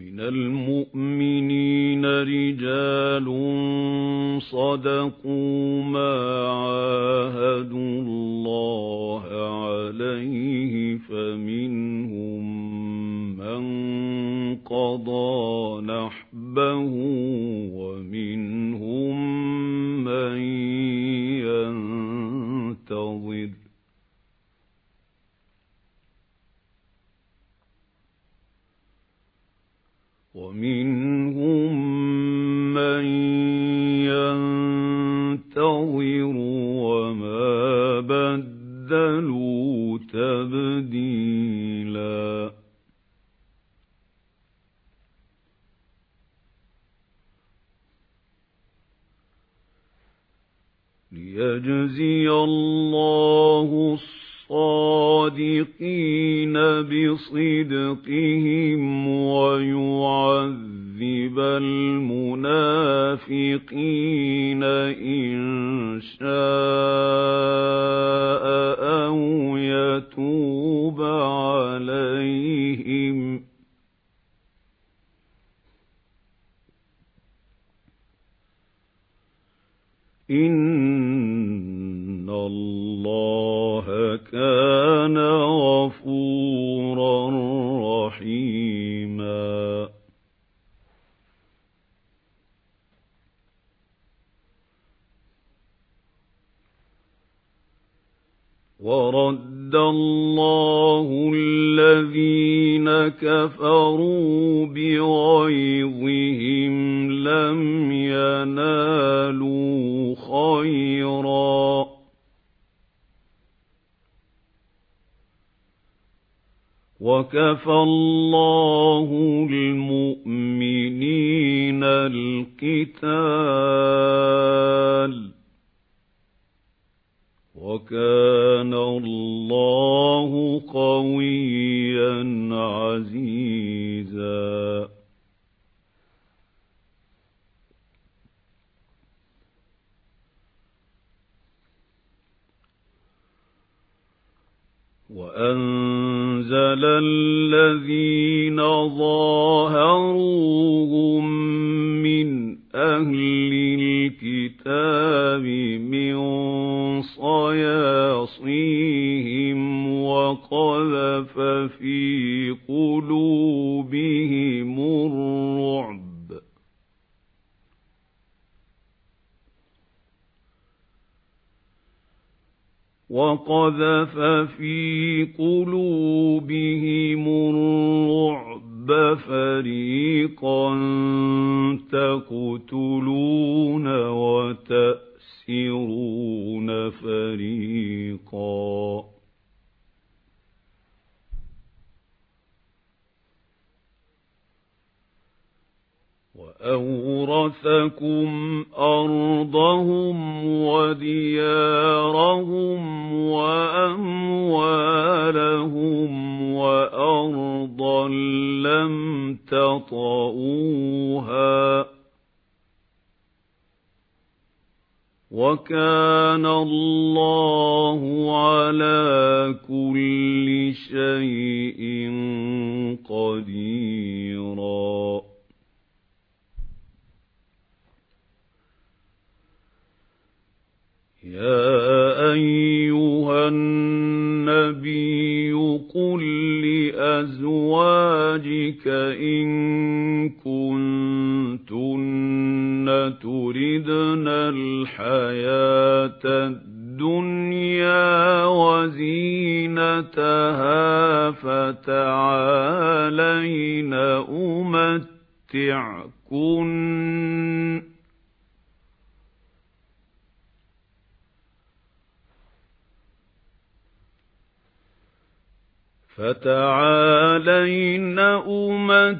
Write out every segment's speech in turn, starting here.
مِنَ الْمُؤْمِنِينَ رِجَالٌ صَدَقُوا مَا عَاهَدُوا اللَّهَ عَلَيْهِ فَمِنْهُم مَّن قَضَىٰ نَحْبَهُ وَمِنْهُم مَّن يَنتَظِرُ وَمِنْهُم مَّن يَنتَظِرُ وَمَا بَدَّلُوا تَبْدِيلًا. لِيَجْزِيَ اللَّهُ الصَّادِقِينَ بِصِدْقِهِمْ وَيُعَذِّبَ الْمُنَافِقِينَ إِن شَاءَ أَوْ يَتُوبَ عَلَيْهِمْ. إِنَّ رَّحِيمًا. وَرَدَّ اللَّهُ الَّذِينَ كَفَرُوا وَكَفَى اللَّهُ الْمُؤْمِنِينَ الْقِتَالَ. وَكَانَ اللَّهُ قَوِيًّا عَزِيزًا. وَأَنزَلَ الَّذِينَ ظَاهَرُوهُم مِّنْ أَهْلِ الْكِتَابِ مِن صَيَاصِيهِمْ وَقَذَفَ فِي قُلُوبِهِمُ الرُّعْبَ. وَقَذَفَ فِي قُلُوبِهِمُ الرُّعْبَ فَرِيقًا تَقْتُلُونَ وَتَأْسِرُونَ فَرِيقًا. وَأَوْرَثَكُمْ أَرْضَهُمْ وَدِيَارَهُمْ وَأَمْوَالَهُمْ وَأَرْضًا لَّمْ تَطَئُوهَا وَكَانَ اللَّهُ عَلَى كُلِّ شَيْءٍ قَدِيرًا يَا أَيُّهَا النَّبِيُّ قُل لِّأَزْوَاجِكَ إِن كُنتُنَّ تُرِدْنَ الْحَيَاةَ الدُّنْيَا وَزِينَتَهَا فَتَعَالَيْنَ أُمَتِّعْكُنَّ فَتَعَالَيْنَ أُمَتِّعْكُنَّ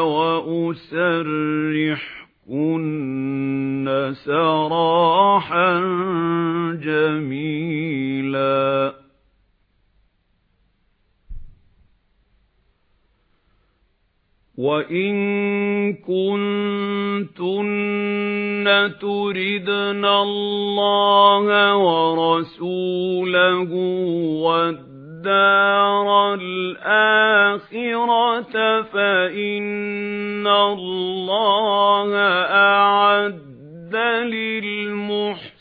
وَأُسَرِّحْكُنَّ سَرَاحًا جَمِيلًا. وَإِن كُنتُنَّ تُرِدْنَ اللَّهَ وَرَسُولَهُ وَالدَّارَ الدَّارَ الْآخِرَةَ فَإِنَّ اللَّهَ أَعَدَّ لِلْمُحْسِنَاتِ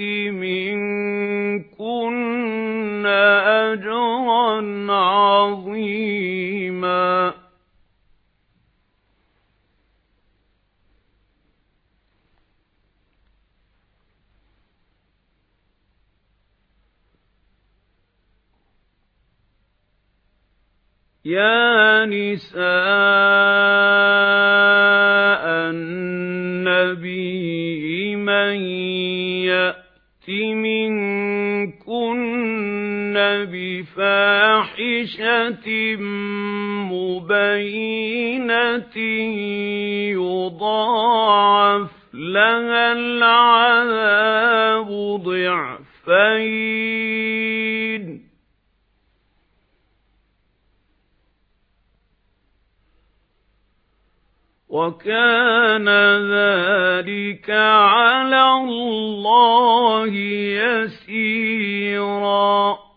مِنكُنَّ عَظِيمًا. يَا نِسَاءَ النَّبِيِّ مَن يَأْتِ مِنكُنَّ بِفَاحِشَةٍ مُبَيِّنَةٍ يُضَاعَفْ لَهَا الْعَذَابُ ضِعْفَيْنِ وَكَانَ ذَلِكَ عَلَى اللَّهِ يَسِيرًا.